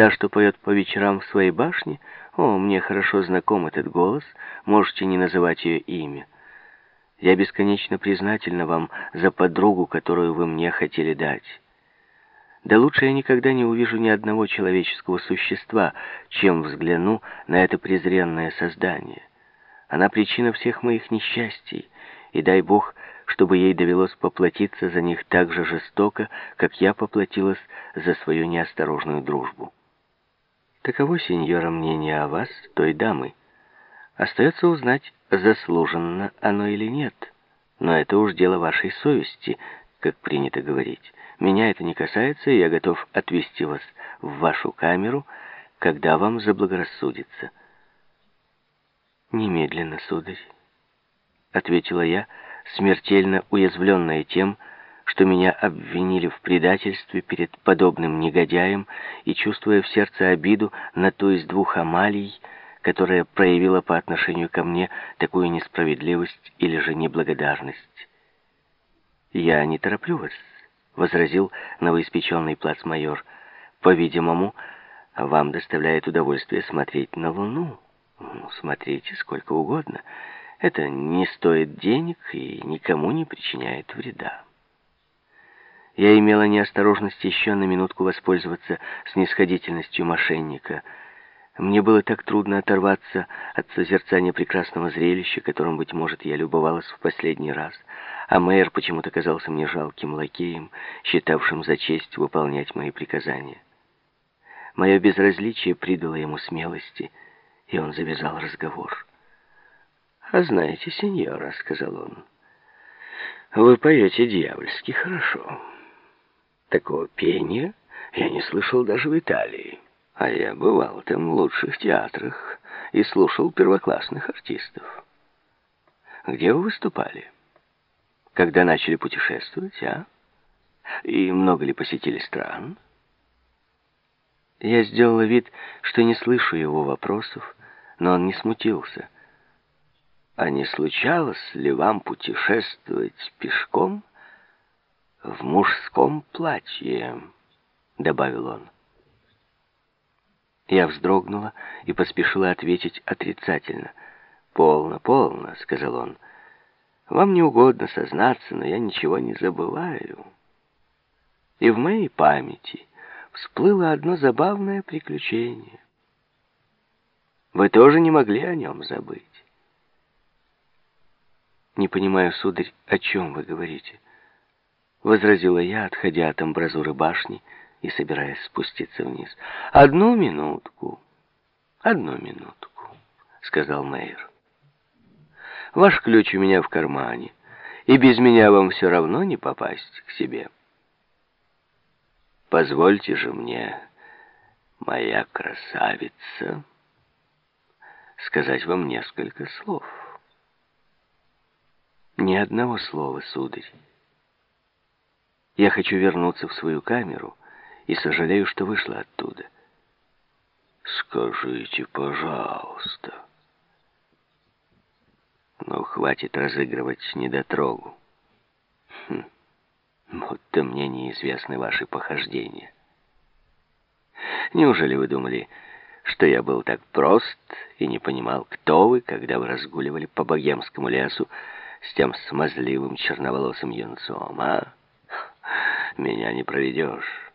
Та, что поет по вечерам в своей башне? О, мне хорошо знаком этот голос, можете не называть ее имя. Я бесконечно признательна вам за подругу, которую вы мне хотели дать. Да лучше я никогда не увижу ни одного человеческого существа, чем взгляну на это презренное создание. Она причина всех моих несчастий, и дай Бог, чтобы ей довелось поплатиться за них так же жестоко, как я поплатилась за свою неосторожную дружбу. Таково, сеньора, мнение о вас, той дамы. Остается узнать, заслуженно оно или нет. Но это уж дело вашей совести, как принято говорить. Меня это не касается, и я готов отвезти вас в вашу камеру, когда вам заблагорассудится. «Немедленно, сударь», — ответила я, смертельно уязвленная тем, меня обвинили в предательстве перед подобным негодяем и чувствуя в сердце обиду на ту из двух Амалий, которая проявила по отношению ко мне такую несправедливость или же неблагодарность. «Я не тороплю вас», — возразил новоиспеченный плацмайор. «По-видимому, вам доставляет удовольствие смотреть на Луну. Ну, смотрите сколько угодно. Это не стоит денег и никому не причиняет вреда». Я имела неосторожность еще на минутку воспользоваться снисходительностью мошенника. Мне было так трудно оторваться от созерцания прекрасного зрелища, которым, быть может, я любовалась в последний раз, а мэр почему-то казался мне жалким лакеем, считавшим за честь выполнять мои приказания. Мое безразличие придало ему смелости, и он завязал разговор. «А знаете, сеньора», — сказал он, — «вы поете дьявольски хорошо». Такого пения я не слышал даже в Италии. А я бывал там в лучших театрах и слушал первоклассных артистов. Где вы выступали? Когда начали путешествовать, а? И много ли посетили стран? Я сделала вид, что не слышу его вопросов, но он не смутился. А не случалось ли вам путешествовать пешком? В мужском платье», — добавил он. Я вздрогнула и поспешила ответить отрицательно. «Полно, полно», — сказал он. «Вам не угодно сознаться, но я ничего не забываю». И в моей памяти всплыло одно забавное приключение. Вы тоже не могли о нем забыть. «Не понимаю, сударь, о чем вы говорите?» — возразила я, отходя от амбразуры башни и собираясь спуститься вниз. «Одну минутку, одну минутку», — сказал Мейер. «Ваш ключ у меня в кармане, и без меня вам все равно не попасть к себе. Позвольте же мне, моя красавица, сказать вам несколько слов». «Ни одного слова, сударь». Я хочу вернуться в свою камеру и сожалею, что вышла оттуда. Скажите, пожалуйста. Ну, хватит разыгрывать недотрогу. Хм, будто мне неизвестны ваши похождения. Неужели вы думали, что я был так прост и не понимал, кто вы, когда вы разгуливали по богемскому лесу с тем смазливым черноволосым юнцом, а? Меня не проведешь.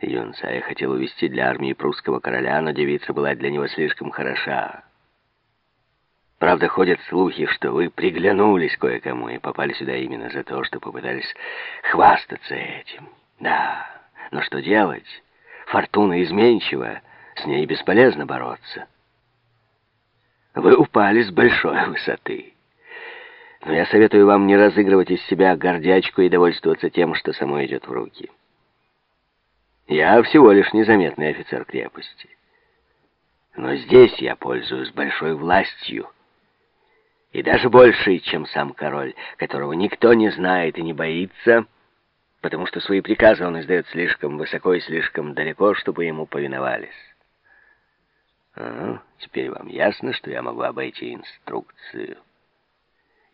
Юнца я хотел увести для армии прусского короля, но девица была для него слишком хороша. Правда, ходят слухи, что вы приглянулись кое-кому и попали сюда именно за то, что попытались хвастаться этим. Да, но что делать? Фортуна изменчива, с ней бесполезно бороться. Вы упали с большой высоты. Но я советую вам не разыгрывать из себя гордячку и довольствоваться тем, что само идет в руки. Я всего лишь незаметный офицер крепости. Но здесь я пользуюсь большой властью. И даже большей, чем сам король, которого никто не знает и не боится, потому что свои приказы он издает слишком высоко и слишком далеко, чтобы ему повиновались. А, теперь вам ясно, что я могу обойти инструкцию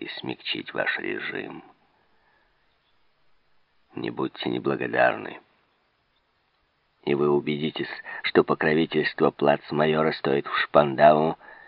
и смягчить ваш режим. Не будьте неблагодарны. и вы убедитесь, что покровительство плацмайора стоит в Шпандау